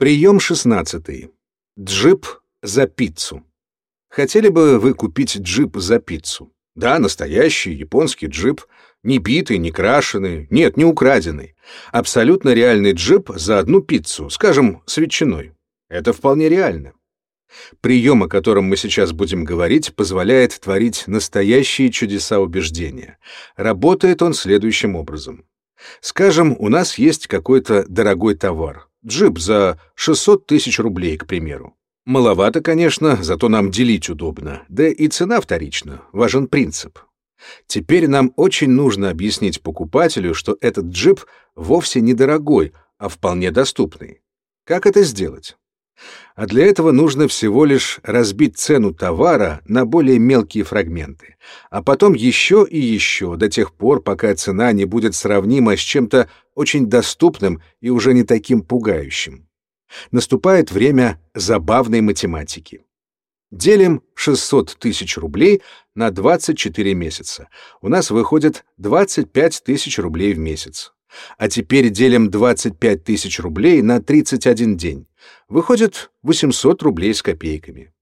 Прием 16. Джип за пиццу. Хотели бы вы купить джип за пиццу? Да, настоящий японский джип, не битый, не крашеный, нет, не украденный. Абсолютно реальный джип за одну пиццу, скажем, с ветчиной. Это вполне реально. Прием, о котором мы сейчас будем говорить, позволяет творить настоящие чудеса убеждения. Работает он следующим образом. Скажем, у нас есть какой-то дорогой товар. Джип за 600 тысяч рублей, к примеру. Маловато, конечно, зато нам делить удобно. Да и цена вторична. Важен принцип. Теперь нам очень нужно объяснить покупателю, что этот джип вовсе не дорогой, а вполне доступный. Как это сделать? А для этого нужно всего лишь разбить цену товара на более мелкие фрагменты, а потом еще и еще, до тех пор, пока цена не будет сравнима с чем-то очень доступным и уже не таким пугающим. Наступает время забавной математики. Делим 600 тысяч рублей на 24 месяца. У нас выходит 25 тысяч рублей в месяц. А теперь делим 25 тысяч рублей на 31 день. Выходит 800 рублей с копейками.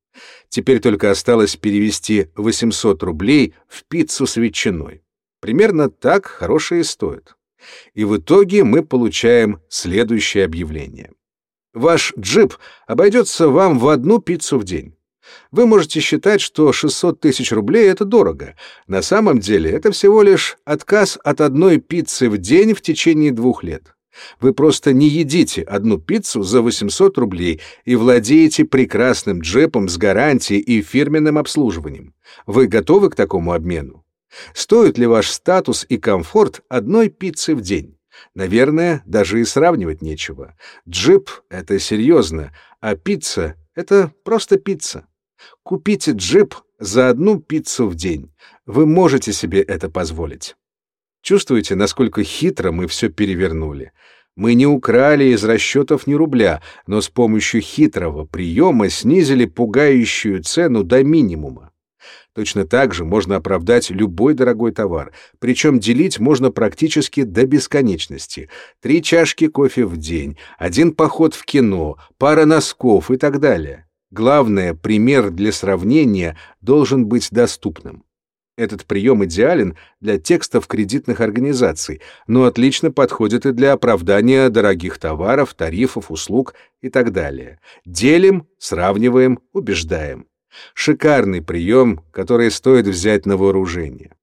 Теперь только осталось перевести 800 рублей в пиццу с ветчиной. Примерно так хорошие стоят. И в итоге мы получаем следующее объявление. Ваш джип обойдется вам в одну пиццу в день. Вы можете считать, что 600 тысяч рублей — это дорого. На самом деле это всего лишь отказ от одной пиццы в день в течение двух лет. Вы просто не едите одну пиццу за 800 рублей и владеете прекрасным джипом с гарантией и фирменным обслуживанием. Вы готовы к такому обмену? Стоит ли ваш статус и комфорт одной пиццы в день? Наверное, даже и сравнивать нечего. Джип — это серьезно, а пицца — это просто пицца. Купите джип за одну пиццу в день. Вы можете себе это позволить. Чувствуете, насколько хитро мы все перевернули? Мы не украли из расчетов ни рубля, но с помощью хитрого приема снизили пугающую цену до минимума. Точно так же можно оправдать любой дорогой товар, причем делить можно практически до бесконечности. Три чашки кофе в день, один поход в кино, пара носков и так далее. Главное, пример для сравнения должен быть доступным. Этот прием идеален для текстов кредитных организаций, но отлично подходит и для оправдания дорогих товаров, тарифов, услуг и так далее. Делим, сравниваем, убеждаем. Шикарный прием, который стоит взять на вооружение.